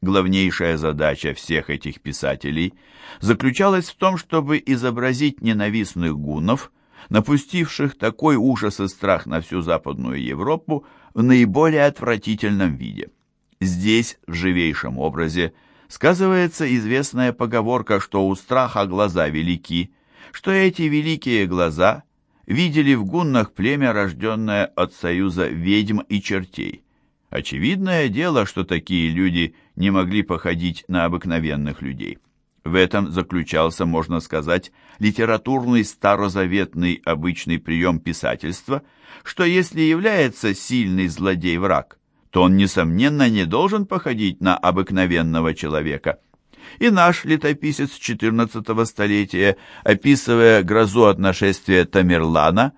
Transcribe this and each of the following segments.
Главнейшая задача всех этих писателей заключалась в том, чтобы изобразить ненавистных гуннов, напустивших такой ужас и страх на всю Западную Европу в наиболее отвратительном виде. Здесь, в живейшем образе, сказывается известная поговорка, что у страха глаза велики, что эти великие глаза видели в гуннах племя, рожденное от союза ведьм и чертей. Очевидное дело, что такие люди не могли походить на обыкновенных людей. В этом заключался, можно сказать, литературный старозаветный обычный прием писательства, что если является сильный злодей-враг, то он, несомненно, не должен походить на обыкновенного человека. И наш летописец XIV столетия, описывая грозу от нашествия Тамерлана,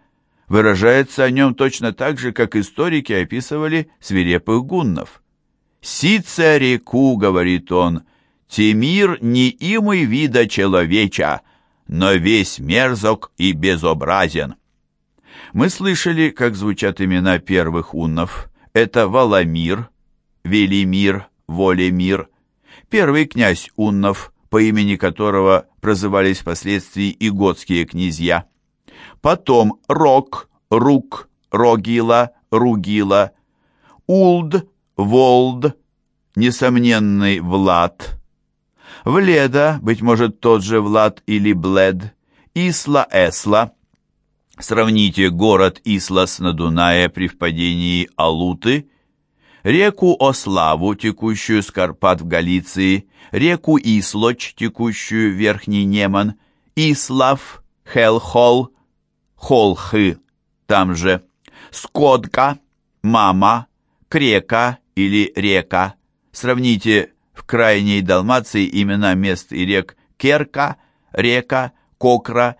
выражается о нем точно так же, как историки описывали свирепых гуннов. «Сица реку», — говорит он, — «Тимир не имый вида человеча, но весь мерзок и безобразен». Мы слышали, как звучат имена первых уннов. Это Валамир, Велимир, Волемир, первый князь уннов, по имени которого прозывались впоследствии и готские князья потом Рок, Рук, Рогила, Ругила, Улд, Волд, несомненный Влад, Вледа, быть может, тот же Влад или Блед, Исла-Эсла. Сравните город Ислас на Дунае при впадении Алуты, реку Ославу, текущую с Карпат в Галиции, реку Ислоч, текущую Верхний Неман, Ислав, Хелхол, Холхы, там же, Скотка, Мама, Крека или Река. Сравните в крайней Далмации имена мест и рек Керка, Река, Кокра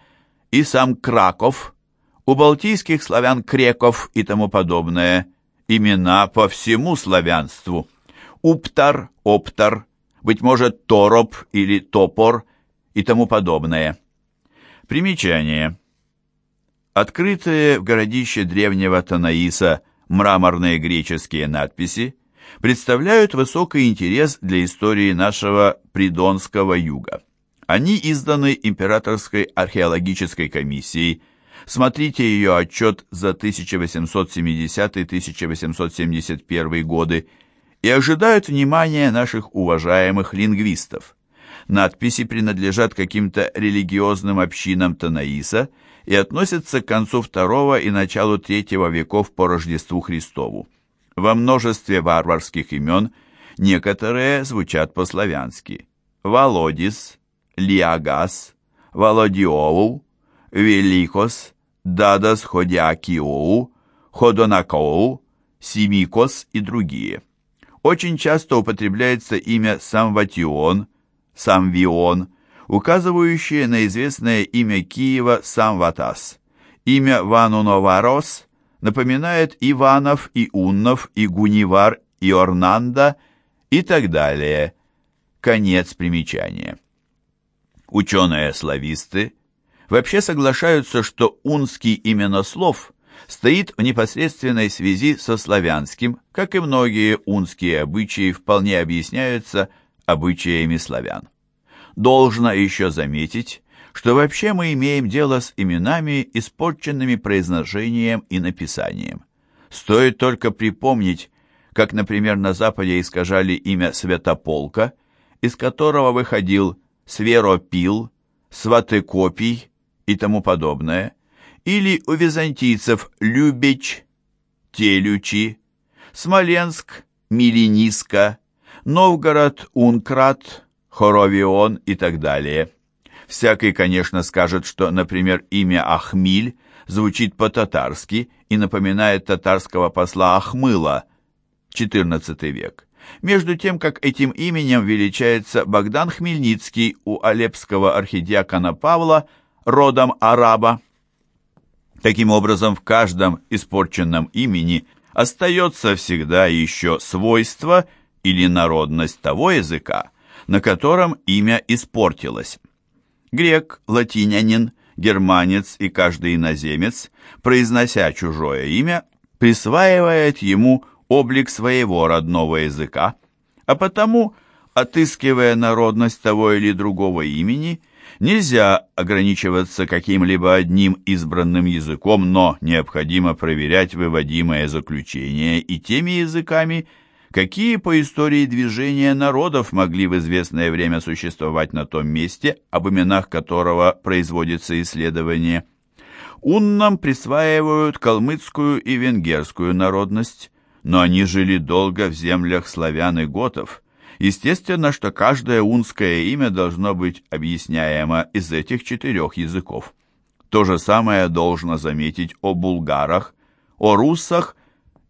и сам Краков. У балтийских славян Креков и тому подобное. Имена по всему славянству. Уптар, Оптар, быть может, Тороп или Топор и тому подобное. Примечание. Открытые в городище древнего Танаиса мраморные греческие надписи представляют высокий интерес для истории нашего Придонского юга. Они изданы Императорской археологической комиссией. Смотрите ее отчет за 1870-1871 годы и ожидают внимания наших уважаемых лингвистов. Надписи принадлежат каким-то религиозным общинам Танаиса – и относятся к концу II и началу III веков по Рождеству Христову. Во множестве варварских имен некоторые звучат по-славянски. Володис, Лиагас, Володиоу, Великос, Дадас Ходиакиоу, Ходонакоу, Симикос и другие. Очень часто употребляется имя Самватион, Самвион, указывающее на известное имя Киева Самватас. Имя Вануноварос напоминает Иванов и Уннов, и Гунивар, и Орнанда и так далее. Конец примечания. Ученые-слависты вообще соглашаются, что унский именослов стоит в непосредственной связи со славянским, как и многие унские обычаи вполне объясняются обычаями славян. Должно еще заметить, что вообще мы имеем дело с именами, испорченными произношением и написанием. Стоит только припомнить, как, например, на Западе искажали имя Святополка, из которого выходил Сверопил, Сватыкопий и тому подобное, или у византийцев Любич, Телючи, Смоленск, Милениска, Новгород, Ункрат, Хоровион и так далее. Всякий, конечно, скажет, что, например, имя Ахмиль звучит по-татарски и напоминает татарского посла Ахмыла, XIV век. Между тем, как этим именем величается Богдан Хмельницкий у алепского архидиакона Павла, родом араба. Таким образом, в каждом испорченном имени остается всегда еще свойство или народность того языка, на котором имя испортилось. Грек, латинянин, германец и каждый иноземец, произнося чужое имя, присваивает ему облик своего родного языка, а потому Отыскивая народность того или другого имени, нельзя ограничиваться каким-либо одним избранным языком, но необходимо проверять выводимое заключение и теми языками, какие по истории движения народов могли в известное время существовать на том месте, об именах которого производится исследование. Уннам присваивают калмыцкую и венгерскую народность, но они жили долго в землях славян и готов. Естественно, что каждое унское имя должно быть объясняемо из этих четырех языков. То же самое должно заметить о булгарах, о руссах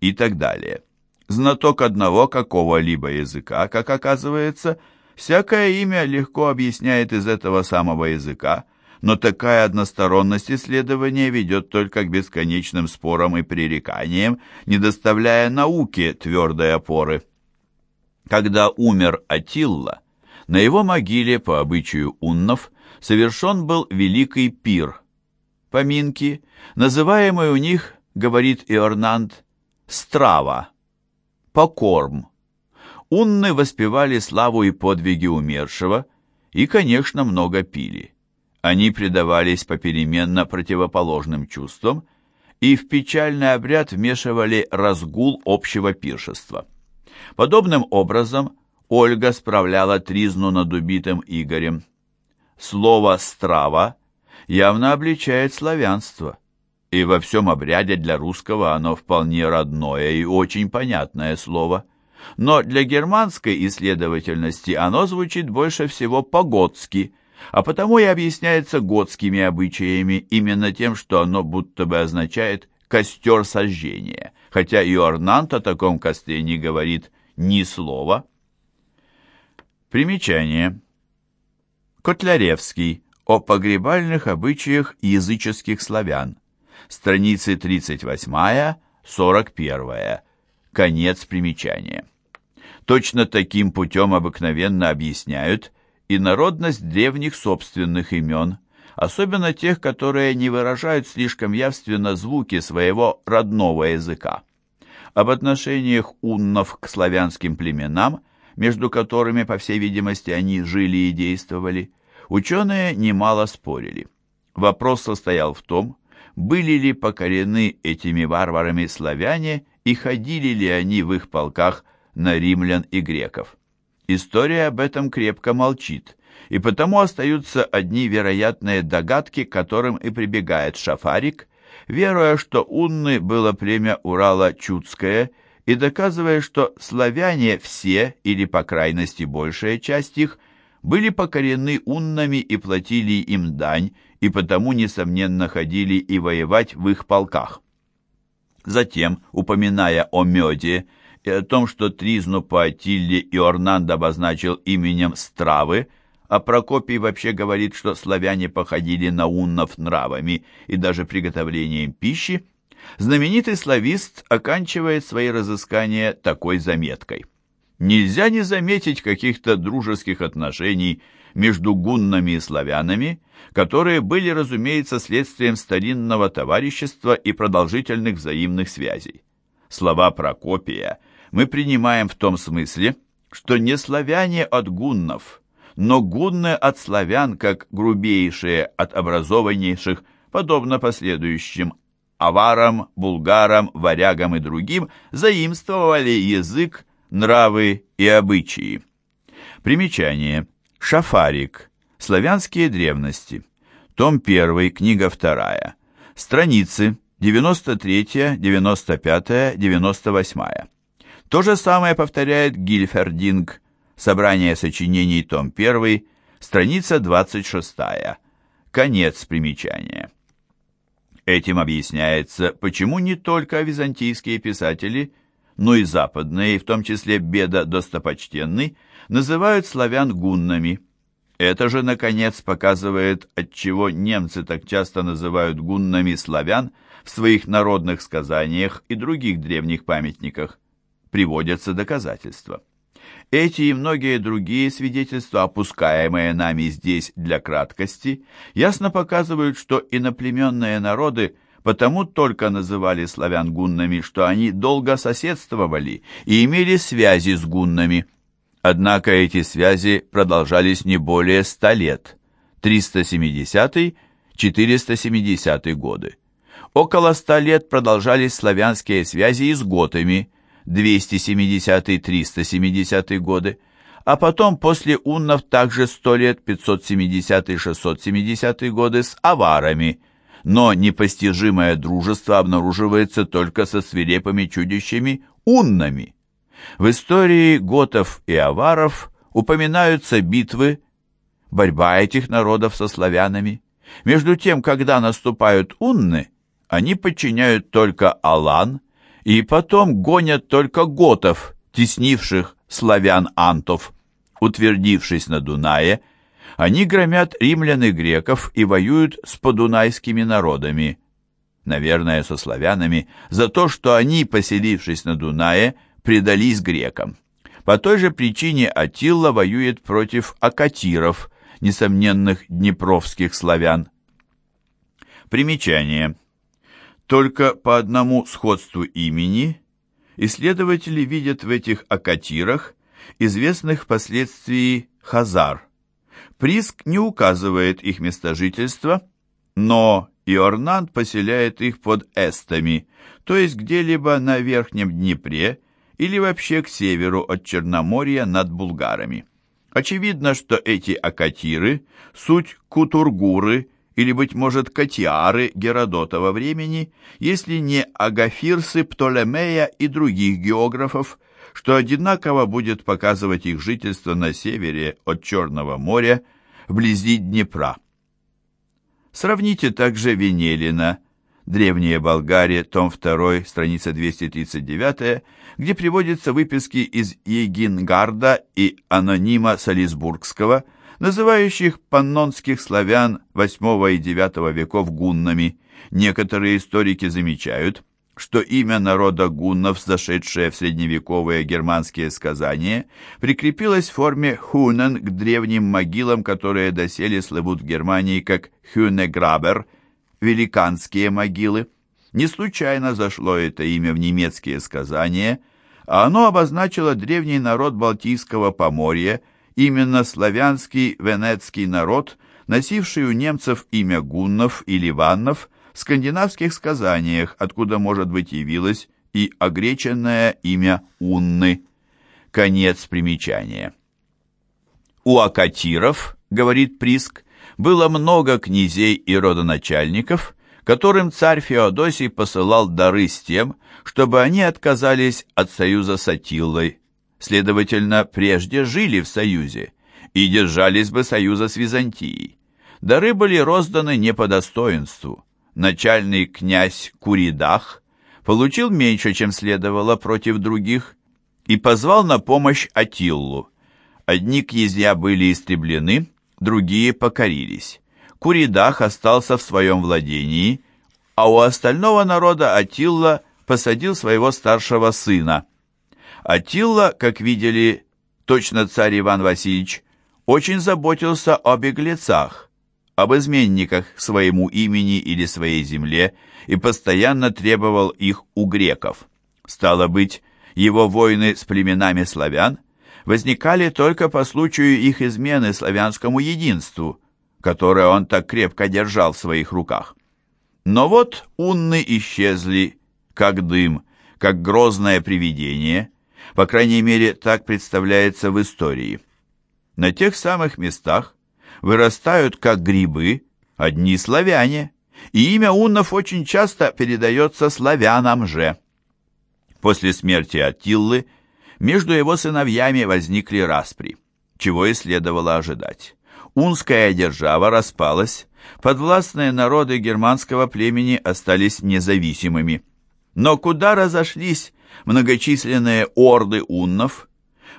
и так далее. Знаток одного какого-либо языка, как оказывается, всякое имя легко объясняет из этого самого языка, но такая односторонность исследования ведет только к бесконечным спорам и пререканиям, не доставляя науке твердой опоры. Когда умер Атилла, на его могиле, по обычаю уннов, совершен был великий пир. Поминки, называемый у них, говорит Иорнант, страва, покорм. Унны воспевали славу и подвиги умершего и, конечно, много пили. Они предавались попеременно противоположным чувствам и в печальный обряд вмешивали разгул общего пиршества. Подобным образом Ольга справляла тризну над убитым Игорем. Слово «страва» явно обличает славянство, и во всем обряде для русского оно вполне родное и очень понятное слово. Но для германской исследовательности оно звучит больше всего по-готски – а потому и объясняется готскими обычаями именно тем, что оно будто бы означает «костер сожжения», хотя и Орнант о таком костре не говорит ни слова. Примечание. Котляревский о погребальных обычаях языческих славян. Страницы 38-41. Конец примечания. Точно таким путем обыкновенно объясняют и народность древних собственных имен, особенно тех, которые не выражают слишком явственно звуки своего родного языка. Об отношениях уннов к славянским племенам, между которыми, по всей видимости, они жили и действовали, ученые немало спорили. Вопрос состоял в том, были ли покорены этими варварами славяне и ходили ли они в их полках на римлян и греков. История об этом крепко молчит, и потому остаются одни вероятные догадки, к которым и прибегает Шафарик, веруя, что унны было племя Урала Чудское, и доказывая, что славяне все, или по крайности большая часть их, были покорены уннами и платили им дань, и потому, несомненно, ходили и воевать в их полках. Затем, упоминая о меде, и о том, что Тризну по Атилле Иорнанд обозначил именем Стравы, а Прокопий вообще говорит, что славяне походили на уннов нравами и даже приготовлением пищи, знаменитый славист оканчивает свои разыскания такой заметкой. Нельзя не заметить каких-то дружеских отношений между гуннами и славянами, которые были, разумеется, следствием старинного товарищества и продолжительных взаимных связей. Слова Прокопия – мы принимаем в том смысле, что не славяне от гуннов, но гунны от славян, как грубейшие от образованнейших, подобно последующим аварам, булгарам, варягам и другим, заимствовали язык, нравы и обычаи. Примечание. Шафарик. Славянские древности. Том 1, книга 2. Страницы 93, 95, 98. То же самое повторяет Гильфердинг, собрание сочинений, том 1, страница 26, конец примечания. Этим объясняется, почему не только византийские писатели, но и западные, в том числе Беда Достопочтенный, называют славян гуннами. Это же, наконец, показывает, отчего немцы так часто называют гуннами славян в своих народных сказаниях и других древних памятниках приводятся доказательства. Эти и многие другие свидетельства, опускаемые нами здесь для краткости, ясно показывают, что иноплеменные народы потому только называли славян гуннами, что они долго соседствовали и имели связи с гуннами. Однако эти связи продолжались не более ста лет, 370-470 годы. Около ста лет продолжались славянские связи и с готами, 270-370 годы, а потом после уннов также 100 лет 570-670 годы с аварами, но непостижимое дружество обнаруживается только со свирепыми чудищами уннами. В истории готов и аваров упоминаются битвы, борьба этих народов со славянами. Между тем, когда наступают унны, они подчиняют только Алан и потом гонят только готов, теснивших славян-антов. Утвердившись на Дунае, они громят римлян и греков и воюют с подунайскими народами, наверное, со славянами, за то, что они, поселившись на Дунае, предались грекам. По той же причине Атилла воюет против акатиров, несомненных днепровских славян. Примечание. Только по одному сходству имени исследователи видят в этих акатирах известных впоследствии хазар. Приск не указывает их место жительства, но Иорнанд поселяет их под эстами, то есть где-либо на Верхнем Днепре или вообще к северу от Черноморья над булгарами. Очевидно, что эти акатиры – суть кутургуры или, быть может, катиары Геродотова времени, если не агафирсы Птолемея и других географов, что одинаково будет показывать их жительство на севере от Черного моря, вблизи Днепра. Сравните также Венелина – Древняя Болгария, том 2, страница 239, где приводятся выписки из Егингарда и анонима Салисбургского, называющих паннонских славян VIII и IX веков гуннами. Некоторые историки замечают, что имя народа гуннов, зашедшее в средневековые германские сказания, прикрепилось в форме хунен к древним могилам, которые доселе слывут в Германии как хюнеграбер – великанские могилы. Не случайно зашло это имя в немецкие сказания, а оно обозначило древний народ Балтийского поморья, именно славянский венецкий народ, носивший у немцев имя гуннов или ваннов скандинавских сказаниях, откуда, может быть, явилось и огреченное имя Унны. Конец примечания. У акатиров, говорит Приск, было много князей и родоначальников, которым царь Феодосий посылал дары с тем, чтобы они отказались от союза с Атиллой, следовательно, прежде жили в союзе и держались бы союза с Византией. Дары были розданы не по достоинству. Начальный князь Куридах получил меньше, чем следовало против других, и позвал на помощь Атиллу. Одни князья были истреблены, другие покорились. Куридах остался в своем владении, а у остального народа Атилла посадил своего старшего сына. Атилла, как видели, точно царь Иван Васильевич, очень заботился о беглецах, об изменниках своему имени или своей земле и постоянно требовал их у греков. Стало быть, его войны с племенами славян – возникали только по случаю их измены славянскому единству, которое он так крепко держал в своих руках. Но вот унны исчезли, как дым, как грозное привидение, по крайней мере, так представляется в истории. На тех самых местах вырастают, как грибы, одни славяне, и имя уннов очень часто передается славянам же. После смерти Аттиллы – между его сыновьями возникли распри, чего и следовало ожидать. Унская держава распалась, подвластные народы германского племени остались независимыми. Но куда разошлись многочисленные орды уннов?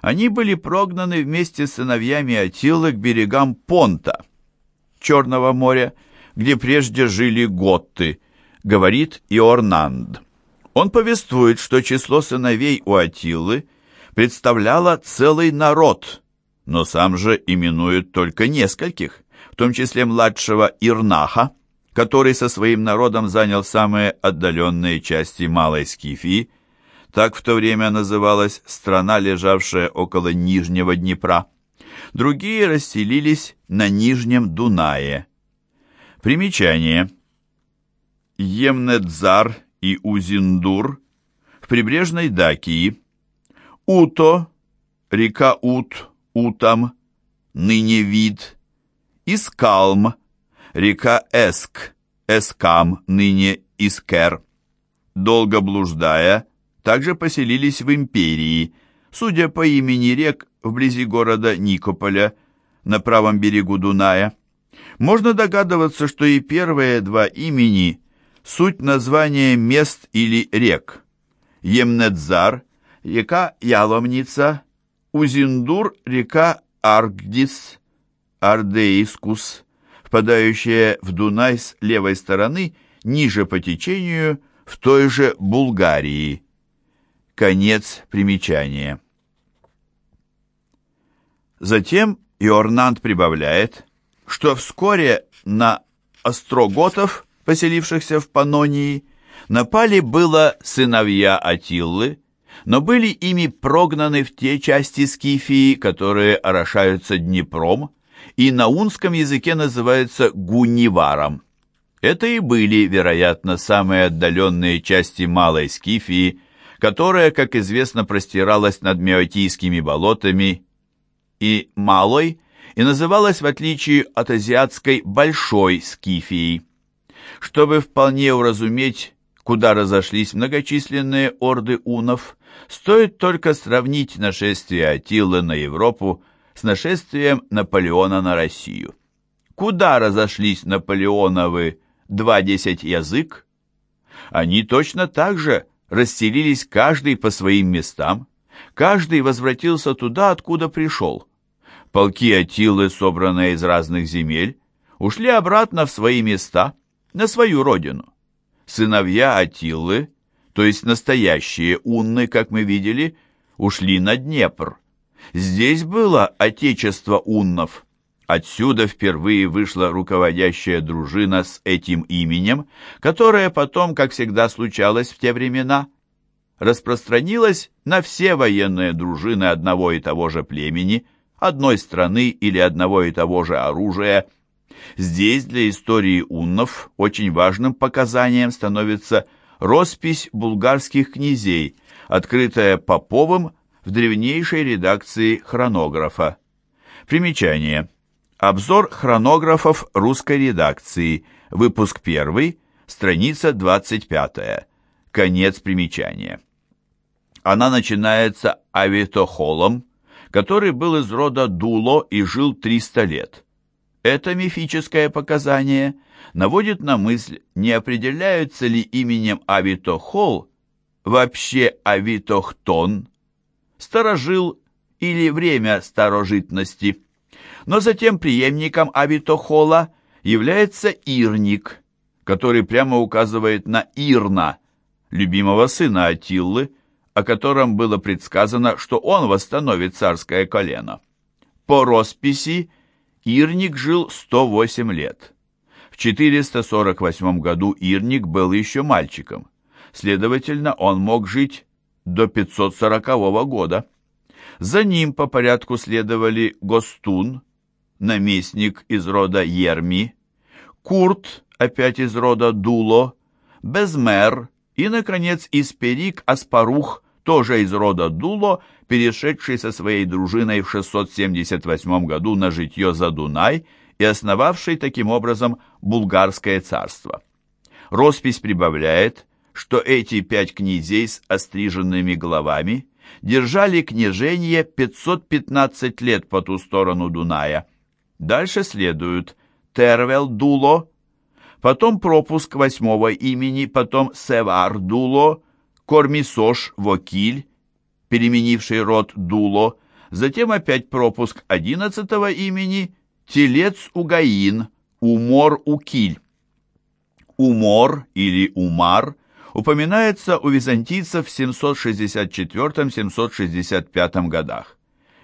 Они были прогнаны вместе с сыновьями Атилы к берегам Понта, Черного моря, где прежде жили готты, говорит Иорнанд. Он повествует, что число сыновей у Атилы – представляла целый народ, но сам же именует только нескольких, в том числе младшего Ирнаха, который со своим народом занял самые отдаленные части Малой Скифии. Так в то время называлась страна, лежавшая около Нижнего Днепра. Другие расселились на Нижнем Дунае. Примечание. Емнедзар и Узиндур в прибрежной Дакии. Уто, река Ут, Утам, ныне вид. Искалм, река Эск, Эскам, ныне Искер. Долго блуждая, также поселились в империи, судя по имени рек вблизи города Никополя, на правом берегу Дуная. Можно догадываться, что и первые два имени – суть названия мест или рек. Емнедзар – река Яломница, Узиндур – река Аргдис, Ардеискус, впадающая в Дунай с левой стороны, ниже по течению, в той же Булгарии. Конец примечания. Затем Иорнант прибавляет, что вскоре на остроготов, поселившихся в Панонии, напали было сыновья Атиллы, но были ими прогнаны в те части Скифии, которые орошаются Днепром, и на унском языке называются Гуниваром. Это и были, вероятно, самые отдаленные части Малой Скифии, которая, как известно, простиралась над Меотийскими болотами и Малой, и называлась, в отличие от азиатской, Большой Скифией. Чтобы вполне уразуметь, куда разошлись многочисленные орды унов, стоит только сравнить нашествие Атилы на Европу с нашествием Наполеона на Россию. Куда разошлись Наполеоновы два десять язык? Они точно так же расселились каждый по своим местам, каждый возвратился туда, откуда пришел. Полки Атилы, собранные из разных земель, ушли обратно в свои места, на свою родину. Сыновья Атилы, то есть настоящие унны, как мы видели, ушли на Днепр. Здесь было отечество уннов. Отсюда впервые вышла руководящая дружина с этим именем, которая потом, как всегда случалось в те времена, распространилась на все военные дружины одного и того же племени, одной страны или одного и того же оружия. Здесь для истории уннов очень важным показанием становится роспись булгарских князей, открытая Поповым в древнейшей редакции хронографа. Примечание. Обзор хронографов русской редакции. Выпуск 1, страница 25. Конец примечания. Она начинается авитохолом, который был из рода Дуло и жил 300 лет. Это мифическое показание наводит на мысль, не определяются ли именем Авитохол вообще Авитохтон, сторожил или время старожитности. Но затем преемником Авитохола является Ирник, который прямо указывает на Ирна, любимого сына Атиллы, о котором было предсказано, что он восстановит царское колено. По росписи Ирник жил 108 лет. В 448 году Ирник был еще мальчиком. Следовательно, он мог жить до 540 года. За ним по порядку следовали Гостун, наместник из рода Ерми, Курт, опять из рода Дуло, Безмер и, наконец, Исперик Аспарух, тоже из рода Дуло, перешедший со своей дружиной в 678 году на житье за Дунай и основавший таким образом Булгарское царство. Роспись прибавляет, что эти пять князей с остриженными головами держали княжение 515 лет по ту сторону Дуная. Дальше следуют Тервел Дуло, потом пропуск восьмого имени, потом Севар Дуло, Кормисош Вокиль, переменивший род Дуло, затем опять пропуск одиннадцатого имени, Телец Угаин, Умор Укиль. Умор или Умар упоминается у византийцев в 764-765 годах.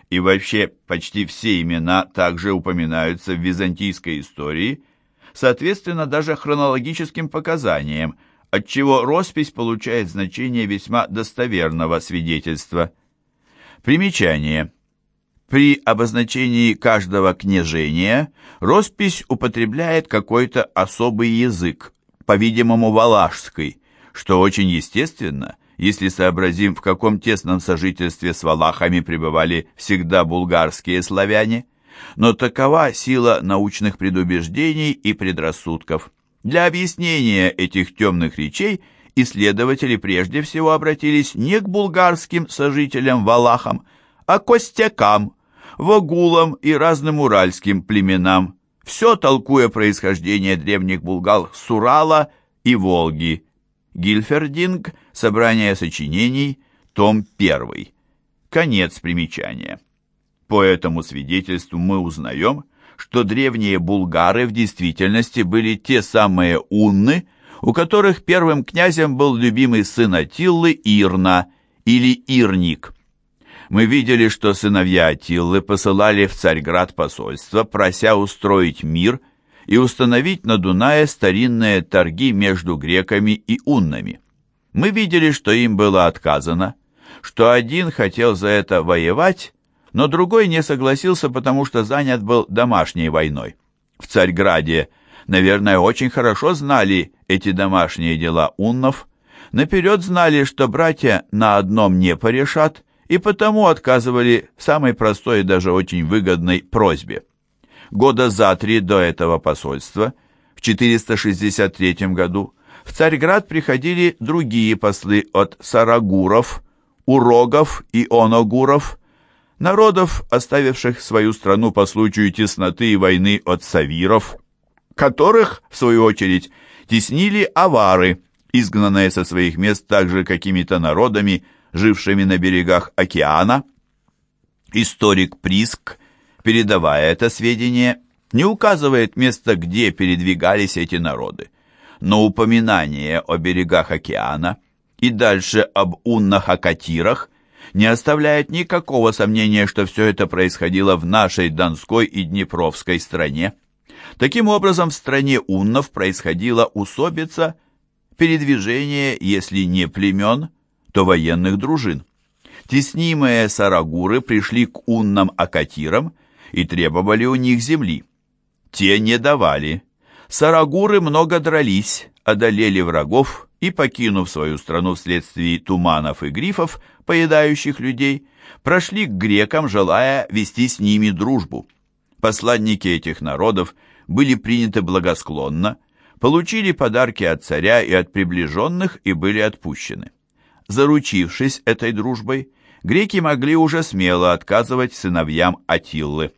И вообще почти все имена также упоминаются в византийской истории, соответственно даже хронологическим показаниям, отчего роспись получает значение весьма достоверного свидетельства. Примечание. При обозначении каждого княжения роспись употребляет какой-то особый язык, по-видимому, валашский, что очень естественно, если сообразим, в каком тесном сожительстве с валахами пребывали всегда булгарские славяне. Но такова сила научных предубеждений и предрассудков. Для объяснения этих темных речей исследователи прежде всего обратились не к булгарским сожителям-валахам, а к костякам, вагулам и разным уральским племенам, все толкуя происхождение древних булгар с Урала и Волги. Гильфердинг, собрание сочинений, том 1. Конец примечания. По этому свидетельству мы узнаем, что древние булгары в действительности были те самые унны, у которых первым князем был любимый сын Атиллы Ирна или Ирник. Мы видели, что сыновья Атиллы посылали в Царьград посольство, прося устроить мир и установить на Дунае старинные торги между греками и уннами. Мы видели, что им было отказано, что один хотел за это воевать, но другой не согласился, потому что занят был домашней войной. В Царьграде, наверное, очень хорошо знали эти домашние дела уннов, наперед знали, что братья на одном не порешат, и потому отказывали самой простой и даже очень выгодной просьбе. Года за три до этого посольства, в 463 году, в Царьград приходили другие послы от сарагуров, урогов и оногуров, народов, оставивших свою страну по случаю тесноты и войны от савиров, которых, в свою очередь, теснили авары, изгнанные со своих мест также какими-то народами, жившими на берегах океана. Историк Приск, передавая это сведение, не указывает место, где передвигались эти народы, но упоминание о берегах океана и дальше об уннах-акатирах не оставляет никакого сомнения, что все это происходило в нашей Донской и Днепровской стране. Таким образом, в стране уннов происходила усобица, передвижение, если не племен, то военных дружин. Теснимые сарагуры пришли к уннам-акатирам и требовали у них земли. Те не давали. Сарагуры много дрались, одолели врагов и, покинув свою страну вследствие туманов и грифов, поедающих людей, прошли к грекам, желая вести с ними дружбу. Посланники этих народов были приняты благосклонно, получили подарки от царя и от приближенных и были отпущены. Заручившись этой дружбой, греки могли уже смело отказывать сыновьям Атиллы.